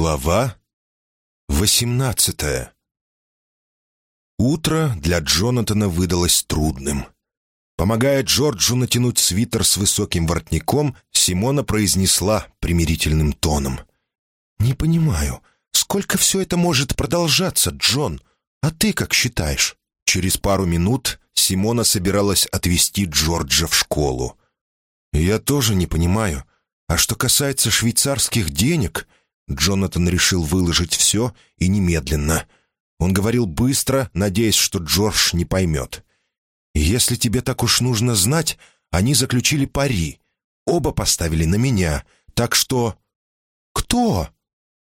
Глава восемнадцатая Утро для Джонатана выдалось трудным. Помогая Джорджу натянуть свитер с высоким воротником, Симона произнесла примирительным тоном. «Не понимаю, сколько все это может продолжаться, Джон? А ты как считаешь?» Через пару минут Симона собиралась отвезти Джорджа в школу. «Я тоже не понимаю. А что касается швейцарских денег...» Джонатан решил выложить все и немедленно. Он говорил быстро, надеясь, что Джордж не поймет. «Если тебе так уж нужно знать, они заключили пари. Оба поставили на меня, так что...» «Кто?»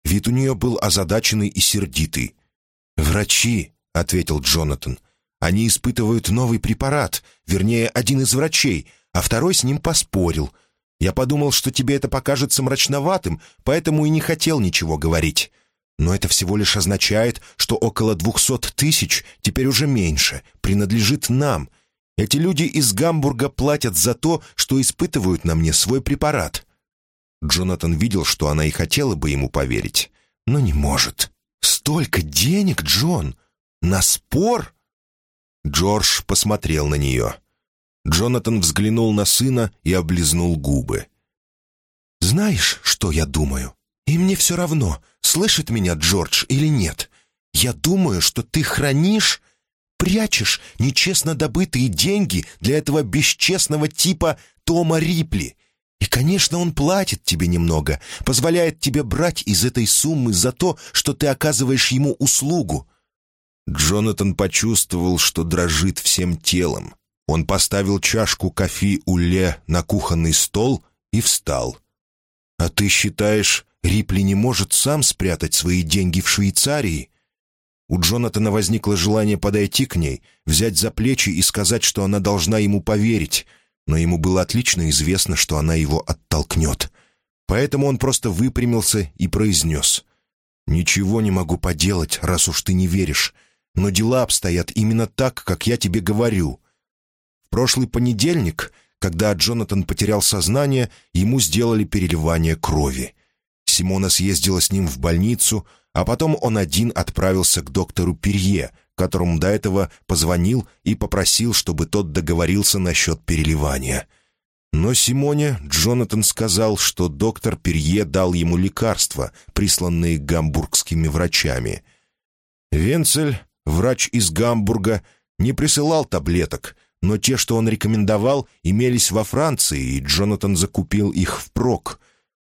Вид у нее был озадаченный и сердитый. «Врачи», — ответил Джонатан. «Они испытывают новый препарат, вернее, один из врачей, а второй с ним поспорил. Я подумал, что тебе это покажется мрачноватым, поэтому и не хотел ничего говорить. Но это всего лишь означает, что около двухсот тысяч, теперь уже меньше, принадлежит нам. Эти люди из Гамбурга платят за то, что испытывают на мне свой препарат». Джонатан видел, что она и хотела бы ему поверить, но не может. «Столько денег, Джон! На спор?» Джордж посмотрел на нее. Джонатан взглянул на сына и облизнул губы. «Знаешь, что я думаю? И мне все равно, слышит меня Джордж или нет. Я думаю, что ты хранишь, прячешь нечестно добытые деньги для этого бесчестного типа Тома Рипли. И, конечно, он платит тебе немного, позволяет тебе брать из этой суммы за то, что ты оказываешь ему услугу». Джонатан почувствовал, что дрожит всем телом. Он поставил чашку кофе Уле на кухонный стол и встал. «А ты считаешь, Рипли не может сам спрятать свои деньги в Швейцарии?» У Джонатана возникло желание подойти к ней, взять за плечи и сказать, что она должна ему поверить, но ему было отлично известно, что она его оттолкнет. Поэтому он просто выпрямился и произнес. «Ничего не могу поделать, раз уж ты не веришь, но дела обстоят именно так, как я тебе говорю прошлый понедельник, когда Джонатан потерял сознание, ему сделали переливание крови. Симона съездила с ним в больницу, а потом он один отправился к доктору Перье, которому до этого позвонил и попросил, чтобы тот договорился насчет переливания. Но Симоне Джонатан сказал, что доктор Перье дал ему лекарства, присланные гамбургскими врачами. Венцель, врач из Гамбурга, не присылал таблеток — но те, что он рекомендовал, имелись во Франции, и Джонатан закупил их впрок.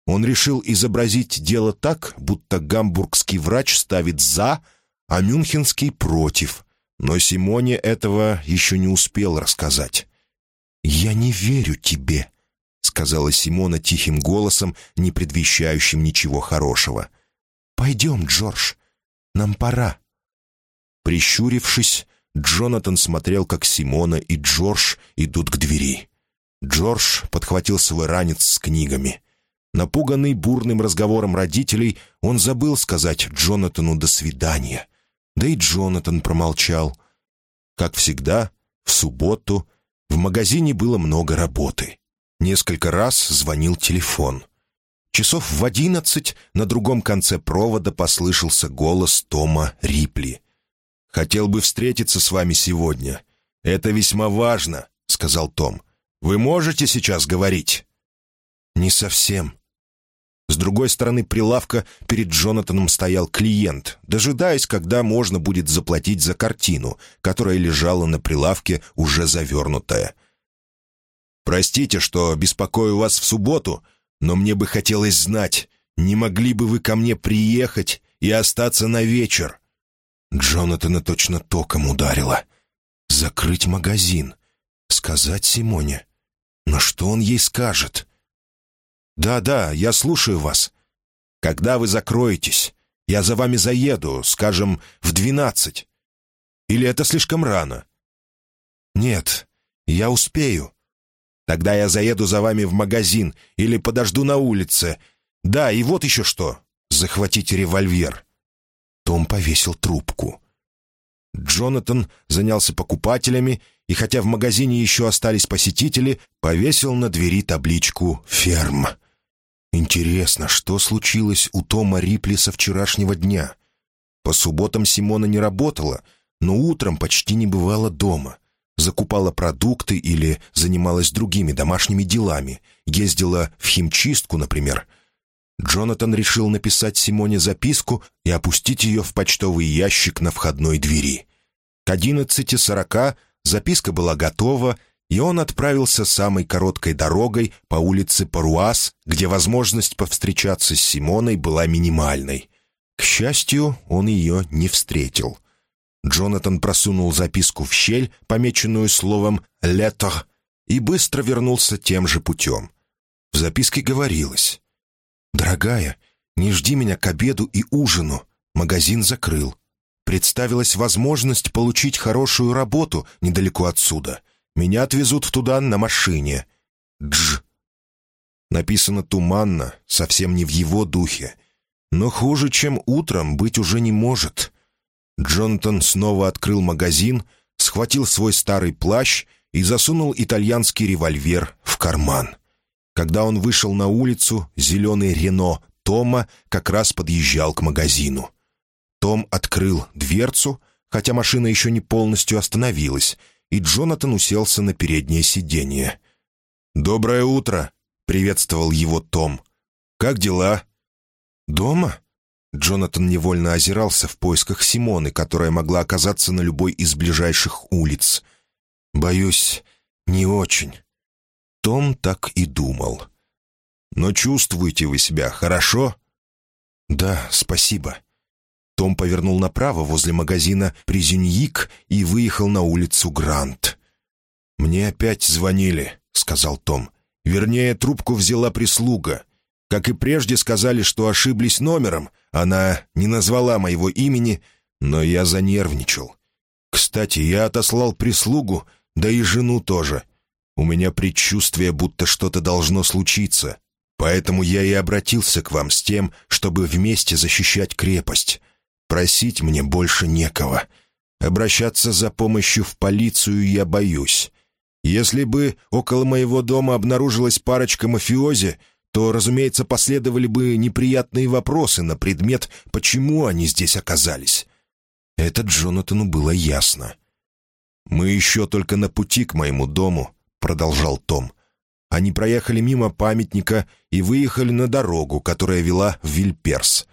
Он решил изобразить дело так, будто гамбургский врач ставит «за», а мюнхенский «против». Но Симоне этого еще не успел рассказать. «Я не верю тебе», — сказала Симона тихим голосом, не предвещающим ничего хорошего. «Пойдем, Джордж, нам пора». Прищурившись, Джонатан смотрел, как Симона и Джордж идут к двери. Джордж подхватил свой ранец с книгами. Напуганный бурным разговором родителей, он забыл сказать Джонатану «до свидания». Да и Джонатан промолчал. Как всегда, в субботу в магазине было много работы. Несколько раз звонил телефон. Часов в одиннадцать на другом конце провода послышался голос Тома Рипли — Хотел бы встретиться с вами сегодня. Это весьма важно», — сказал Том. «Вы можете сейчас говорить?» «Не совсем». С другой стороны прилавка перед Джонатаном стоял клиент, дожидаясь, когда можно будет заплатить за картину, которая лежала на прилавке, уже завернутая. «Простите, что беспокою вас в субботу, но мне бы хотелось знать, не могли бы вы ко мне приехать и остаться на вечер?» Джонатана точно током ударило. Закрыть магазин. Сказать Симоне. Но что он ей скажет? «Да-да, я слушаю вас. Когда вы закроетесь? Я за вами заеду, скажем, в двенадцать. Или это слишком рано?» «Нет, я успею. Тогда я заеду за вами в магазин или подожду на улице. Да, и вот еще что. Захватите револьвер. Том повесил трубку. Джонатан занялся покупателями, и хотя в магазине еще остались посетители, повесил на двери табличку «Ферм». Интересно, что случилось у Тома Рипли со вчерашнего дня? По субботам Симона не работала, но утром почти не бывала дома. Закупала продукты или занималась другими домашними делами. Ездила в химчистку, например. Джонатан решил написать Симоне записку и опустить ее в почтовый ящик на входной двери. К одиннадцати сорока записка была готова, и он отправился самой короткой дорогой по улице Паруас, где возможность повстречаться с Симоной была минимальной. К счастью, он ее не встретил. Джонатан просунул записку в щель, помеченную словом «лето», и быстро вернулся тем же путем. В записке говорилось «Дорогая, не жди меня к обеду и ужину. Магазин закрыл. Представилась возможность получить хорошую работу недалеко отсюда. Меня отвезут туда на машине. Дж». Написано туманно, совсем не в его духе. Но хуже, чем утром, быть уже не может. Джонатан снова открыл магазин, схватил свой старый плащ и засунул итальянский револьвер в карман. Когда он вышел на улицу, зеленый Рено Тома как раз подъезжал к магазину. Том открыл дверцу, хотя машина еще не полностью остановилась, и Джонатан уселся на переднее сиденье. «Доброе утро!» — приветствовал его Том. «Как дела?» «Дома?» Джонатан невольно озирался в поисках Симоны, которая могла оказаться на любой из ближайших улиц. «Боюсь, не очень». Том так и думал. «Но чувствуете вы себя хорошо?» «Да, спасибо». Том повернул направо возле магазина «Призюньик» и выехал на улицу Грант. «Мне опять звонили», — сказал Том. «Вернее, трубку взяла прислуга. Как и прежде сказали, что ошиблись номером, она не назвала моего имени, но я занервничал. Кстати, я отослал прислугу, да и жену тоже. У меня предчувствие, будто что-то должно случиться. Поэтому я и обратился к вам с тем, чтобы вместе защищать крепость. Просить мне больше некого. Обращаться за помощью в полицию я боюсь. Если бы около моего дома обнаружилась парочка мафиози, то, разумеется, последовали бы неприятные вопросы на предмет, почему они здесь оказались. Это Джонатану было ясно. «Мы еще только на пути к моему дому», — продолжал Том. Они проехали мимо памятника и выехали на дорогу, которая вела в Вильперс.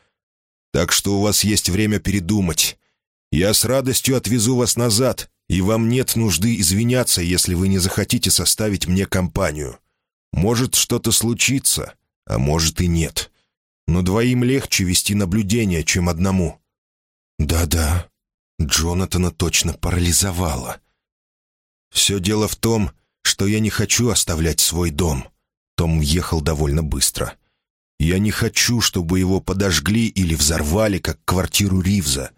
«Так что у вас есть время передумать. Я с радостью отвезу вас назад, и вам нет нужды извиняться, если вы не захотите составить мне компанию. Может что-то случиться, а может и нет. Но двоим легче вести наблюдение, чем одному. Да-да, Джонатана точно парализовало. Все дело в том, что я не хочу оставлять свой дом. Том ехал довольно быстро. Я не хочу, чтобы его подожгли или взорвали, как квартиру Ривза.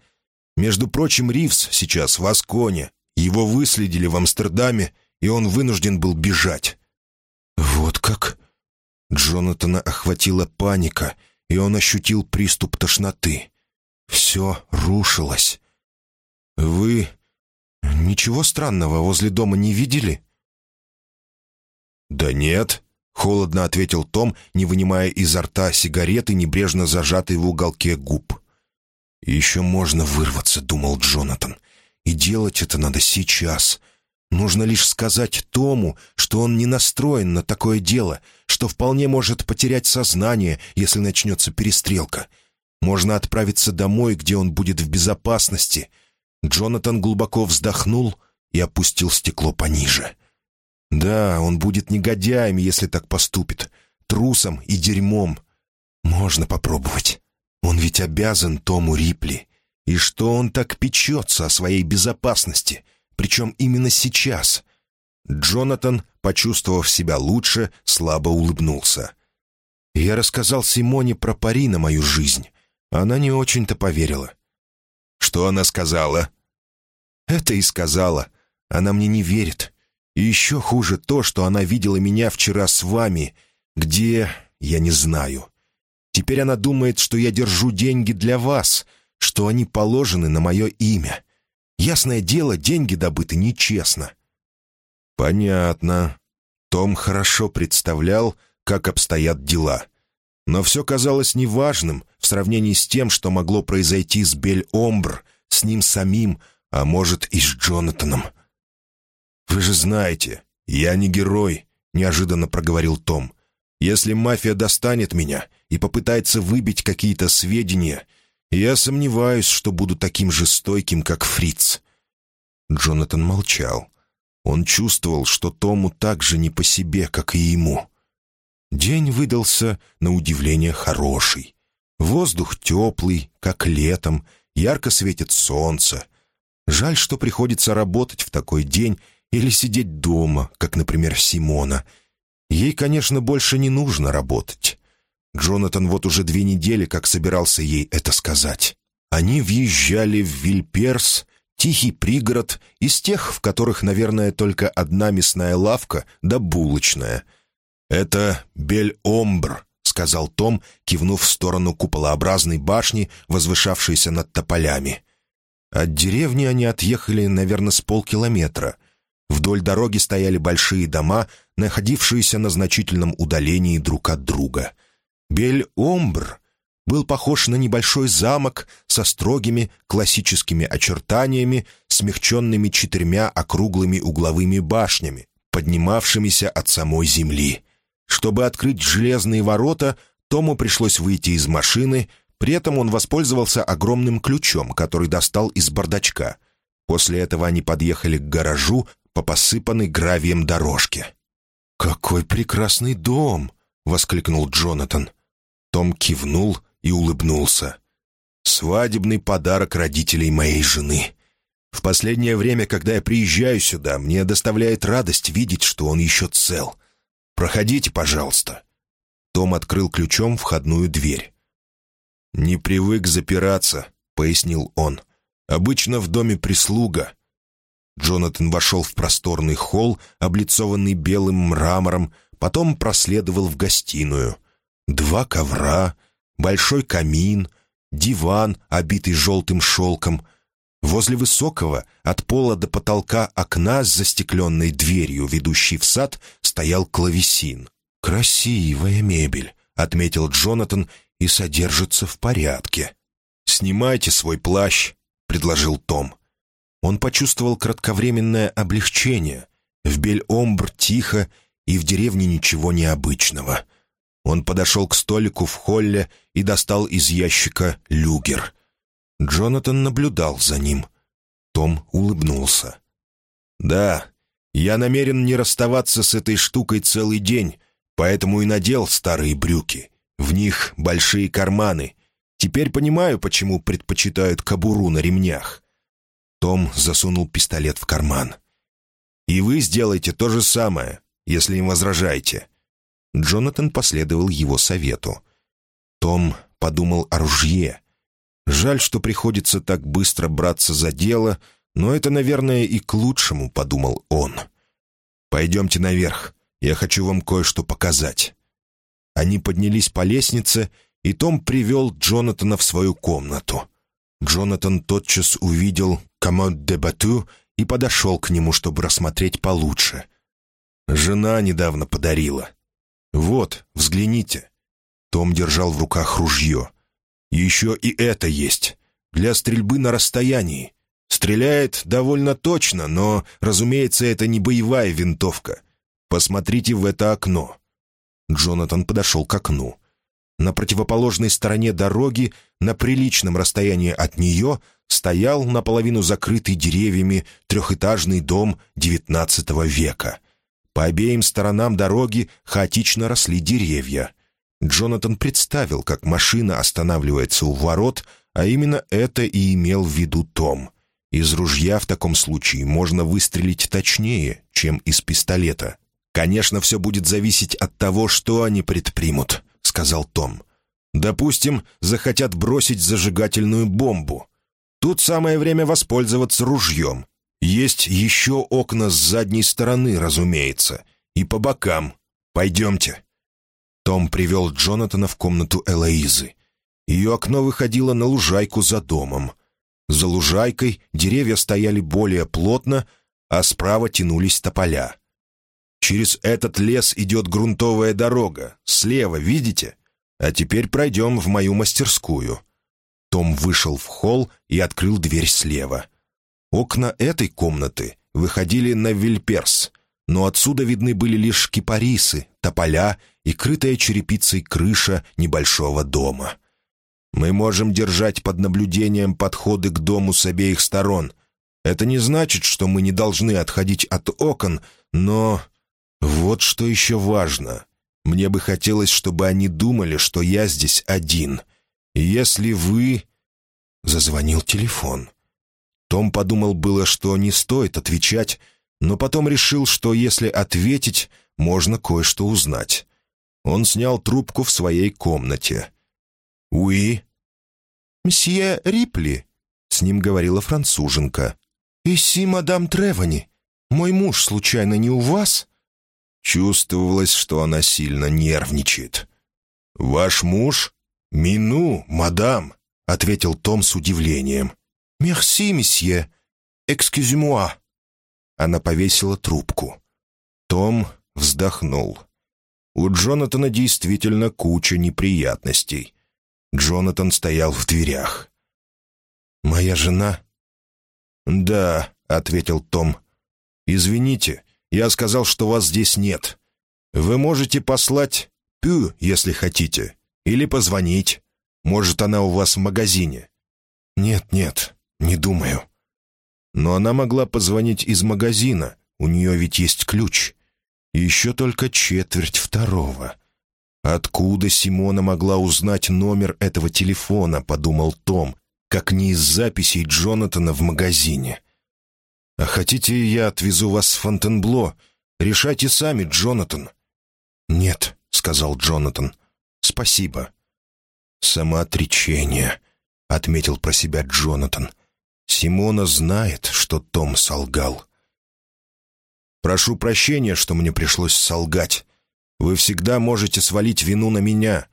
Между прочим, Ривз сейчас в Асконе. Его выследили в Амстердаме, и он вынужден был бежать. «Вот как?» Джонатана охватила паника, и он ощутил приступ тошноты. Все рушилось. «Вы ничего странного возле дома не видели?» «Да нет», — холодно ответил Том, не вынимая изо рта сигареты, небрежно зажатой в уголке губ. «Еще можно вырваться», — думал Джонатан. «И делать это надо сейчас. Нужно лишь сказать Тому, что он не настроен на такое дело, что вполне может потерять сознание, если начнется перестрелка. Можно отправиться домой, где он будет в безопасности. Джонатан глубоко вздохнул и опустил стекло пониже. Да, он будет негодяем, если так поступит. Трусом и дерьмом. Можно попробовать. Он ведь обязан Тому Рипли. И что он так печется о своей безопасности — причем именно сейчас. Джонатан, почувствовав себя лучше, слабо улыбнулся. Я рассказал Симоне про пари на мою жизнь. Она не очень-то поверила. «Что она сказала?» «Это и сказала. Она мне не верит. И еще хуже то, что она видела меня вчера с вами. Где, я не знаю. Теперь она думает, что я держу деньги для вас, что они положены на мое имя. Ясное дело, деньги добыты нечестно». «Понятно». Том хорошо представлял, как обстоят дела. Но все казалось неважным в сравнении с тем, что могло произойти с Бель-Омбр, с ним самим, а может и с Джонатаном. «Вы же знаете, я не герой», — неожиданно проговорил Том. «Если мафия достанет меня и попытается выбить какие-то сведения, я сомневаюсь, что буду таким же стойким, как Фриц». Джонатан молчал. Он чувствовал, что Тому так же не по себе, как и ему. День выдался, на удивление, хороший. Воздух теплый, как летом, ярко светит солнце. Жаль, что приходится работать в такой день или сидеть дома, как, например, Симона. Ей, конечно, больше не нужно работать. Джонатан вот уже две недели как собирался ей это сказать. Они въезжали в Вильперс, тихий пригород, из тех, в которых, наверное, только одна мясная лавка да булочная. «Это Бель-Омбр», — сказал Том, кивнув в сторону куполообразной башни, возвышавшейся над тополями. От деревни они отъехали, наверное, с полкилометра. Вдоль дороги стояли большие дома, находившиеся на значительном удалении друг от друга. Бель-Омбр был похож на небольшой замок со строгими классическими очертаниями, смягченными четырьмя округлыми угловыми башнями, поднимавшимися от самой земли. Чтобы открыть железные ворота, Тому пришлось выйти из машины, при этом он воспользовался огромным ключом, который достал из бардачка. После этого они подъехали к гаражу по посыпанной гравием дорожке. «Какой прекрасный дом!» — воскликнул Джонатан. Том кивнул и улыбнулся. «Свадебный подарок родителей моей жены. В последнее время, когда я приезжаю сюда, мне доставляет радость видеть, что он еще цел. Проходите, пожалуйста». Том открыл ключом входную дверь. «Не привык запираться», — пояснил он. «Обычно в доме прислуга». Джонатан вошел в просторный холл, облицованный белым мрамором, потом проследовал в гостиную. Два ковра, большой камин, диван, обитый желтым шелком. Возле высокого, от пола до потолка окна с застекленной дверью, ведущей в сад, стоял клавесин. «Красивая мебель», — отметил Джонатан, — «и содержится в порядке». «Снимайте свой плащ», — предложил Том. Он почувствовал кратковременное облегчение. В Бель-Омбр тихо, и в деревне ничего необычного. Он подошел к столику в холле и достал из ящика люгер. Джонатан наблюдал за ним. Том улыбнулся. «Да, я намерен не расставаться с этой штукой целый день, поэтому и надел старые брюки. В них большие карманы. Теперь понимаю, почему предпочитают кобуру на ремнях». Том засунул пистолет в карман. «И вы сделайте то же самое, если не возражаете. Джонатан последовал его совету. Том подумал о ружье. Жаль, что приходится так быстро браться за дело, но это, наверное, и к лучшему, подумал он. «Пойдемте наверх, я хочу вам кое-что показать». Они поднялись по лестнице, и Том привел Джонатана в свою комнату. Джонатан тотчас увидел комод де бату и подошел к нему, чтобы рассмотреть получше. «Жена недавно подарила. «Вот, взгляните». Том держал в руках ружье. «Еще и это есть. Для стрельбы на расстоянии. Стреляет довольно точно, но, разумеется, это не боевая винтовка. Посмотрите в это окно». Джонатан подошел к окну. На противоположной стороне дороги, на приличном расстоянии от нее, стоял наполовину закрытый деревьями трехэтажный дом XIX века. По обеим сторонам дороги хаотично росли деревья. Джонатан представил, как машина останавливается у ворот, а именно это и имел в виду Том. Из ружья в таком случае можно выстрелить точнее, чем из пистолета. «Конечно, все будет зависеть от того, что они предпримут», — сказал Том. «Допустим, захотят бросить зажигательную бомбу. Тут самое время воспользоваться ружьем. Есть еще окна с задней стороны, разумеется, и по бокам. Пойдемте». Том привел Джонатана в комнату Элоизы. Ее окно выходило на лужайку за домом. За лужайкой деревья стояли более плотно, а справа тянулись тополя. «Через этот лес идет грунтовая дорога. Слева, видите? А теперь пройдем в мою мастерскую». Том вышел в холл и открыл дверь слева. Окна этой комнаты выходили на Вильперс, но отсюда видны были лишь кипарисы, тополя и крытая черепицей крыша небольшого дома. Мы можем держать под наблюдением подходы к дому с обеих сторон. Это не значит, что мы не должны отходить от окон, но... Вот что еще важно. Мне бы хотелось, чтобы они думали, что я здесь один. Если вы...» Зазвонил телефон. Том подумал было, что не стоит отвечать, но потом решил, что если ответить, можно кое-что узнать. Он снял трубку в своей комнате. «Уи?» «Мсье Рипли», — с ним говорила француженка. «Иси, мадам Тревани, мой муж случайно не у вас?» Чувствовалось, что она сильно нервничает. «Ваш муж?» «Мину, мадам», — ответил Том с удивлением. «Мерси, месье. Экскюзюмуа». Она повесила трубку. Том вздохнул. У Джонатана действительно куча неприятностей. Джонатан стоял в дверях. «Моя жена?» «Да», — ответил Том. «Извините, я сказал, что вас здесь нет. Вы можете послать Пю, если хотите, или позвонить. Может, она у вас в магазине». «Нет, нет, не думаю». Но она могла позвонить из магазина, у нее ведь есть ключ. еще только четверть второго. Откуда Симона могла узнать номер этого телефона, подумал Том, как не из записей Джонатана в магазине. «А хотите, я отвезу вас в Фонтенбло? Решайте сами, Джонатан». «Нет», — сказал Джонатан. «Спасибо». «Самоотречение», — отметил про себя Джонатан. «Симона знает, что Том солгал». «Прошу прощения, что мне пришлось солгать. Вы всегда можете свалить вину на меня.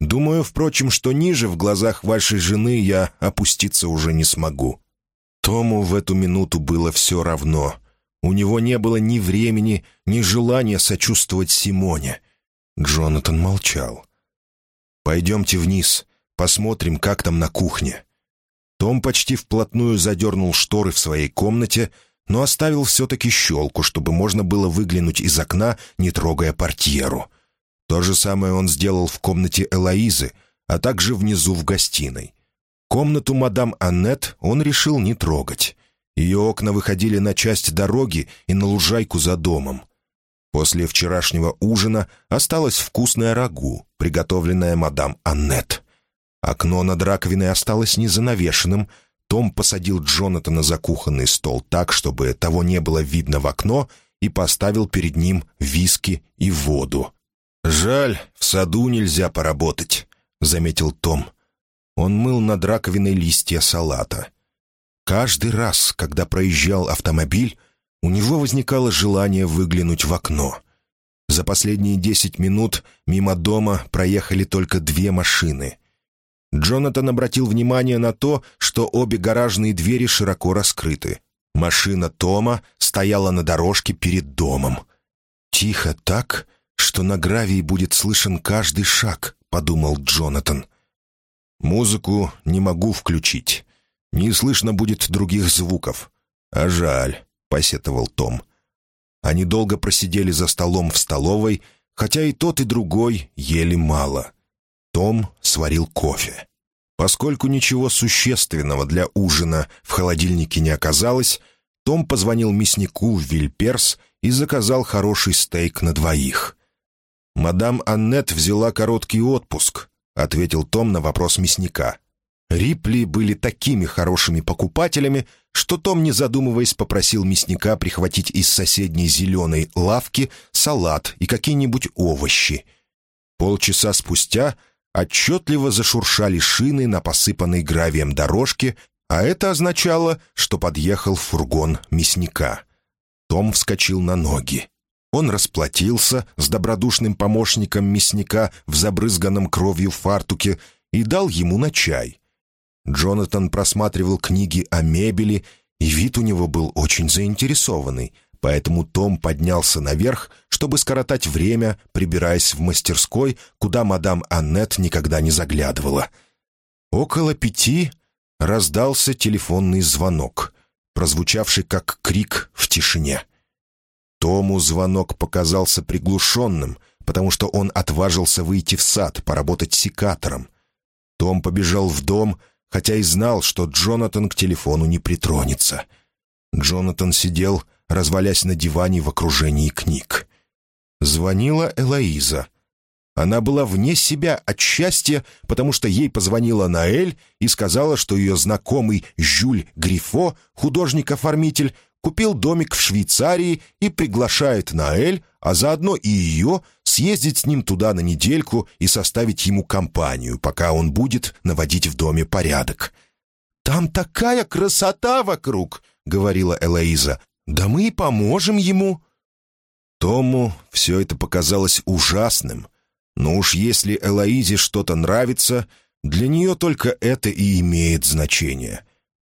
Думаю, впрочем, что ниже в глазах вашей жены я опуститься уже не смогу». Тому в эту минуту было все равно. У него не было ни времени, ни желания сочувствовать Симоне. Джонатан молчал. «Пойдемте вниз, посмотрим, как там на кухне». Том почти вплотную задернул шторы в своей комнате, но оставил все-таки щелку, чтобы можно было выглянуть из окна, не трогая портьеру. То же самое он сделал в комнате Элоизы, а также внизу в гостиной. Комнату мадам Аннет он решил не трогать. Ее окна выходили на часть дороги и на лужайку за домом. После вчерашнего ужина осталось вкусное рагу, приготовленное мадам Аннет. Окно над раковиной осталось незанавешенным. Том посадил Джонатана за кухонный стол так, чтобы того не было видно в окно, и поставил перед ним виски и воду. «Жаль, в саду нельзя поработать», — заметил Том. Он мыл над раковиной листья салата. Каждый раз, когда проезжал автомобиль, у него возникало желание выглянуть в окно. За последние десять минут мимо дома проехали только две машины. Джонатан обратил внимание на то, что обе гаражные двери широко раскрыты. Машина Тома стояла на дорожке перед домом. «Тихо так, что на гравии будет слышен каждый шаг», — подумал Джонатан. Музыку не могу включить. Не слышно будет других звуков. А жаль, — посетовал Том. Они долго просидели за столом в столовой, хотя и тот, и другой ели мало. Том сварил кофе. Поскольку ничего существенного для ужина в холодильнике не оказалось, том позвонил мяснику в Вильперс и заказал хороший стейк на двоих. Мадам Аннет взяла короткий отпуск, — ответил Том на вопрос мясника. Рипли были такими хорошими покупателями, что Том, не задумываясь, попросил мясника прихватить из соседней зеленой лавки салат и какие-нибудь овощи. Полчаса спустя отчетливо зашуршали шины на посыпанной гравием дорожке, а это означало, что подъехал фургон мясника. Том вскочил на ноги. Он расплатился с добродушным помощником мясника в забрызганном кровью фартуке и дал ему на чай. Джонатан просматривал книги о мебели, и вид у него был очень заинтересованный, поэтому Том поднялся наверх, чтобы скоротать время, прибираясь в мастерской, куда мадам Аннет никогда не заглядывала. Около пяти раздался телефонный звонок, прозвучавший как крик в тишине. Тому звонок показался приглушенным, потому что он отважился выйти в сад, поработать секатором. Том побежал в дом, хотя и знал, что Джонатан к телефону не притронется. Джонатан сидел, развалясь на диване в окружении книг. Звонила Элоиза. Она была вне себя от счастья, потому что ей позвонила Наэль и сказала, что ее знакомый Жюль Грифо, художник-оформитель, купил домик в Швейцарии и приглашает Наэль, а заодно и ее, съездить с ним туда на недельку и составить ему компанию, пока он будет наводить в доме порядок. «Там такая красота вокруг!» — говорила Элоиза. «Да мы и поможем ему!» Тому все это показалось ужасным. Но уж если Элоизе что-то нравится, для нее только это и имеет значение.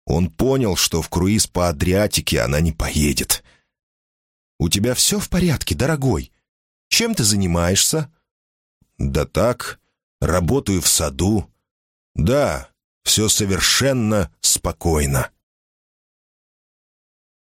Он понял, что в круиз по Адриатике она не поедет. «У тебя все в порядке, дорогой? Чем ты занимаешься?» «Да так, работаю в саду. Да, все совершенно спокойно».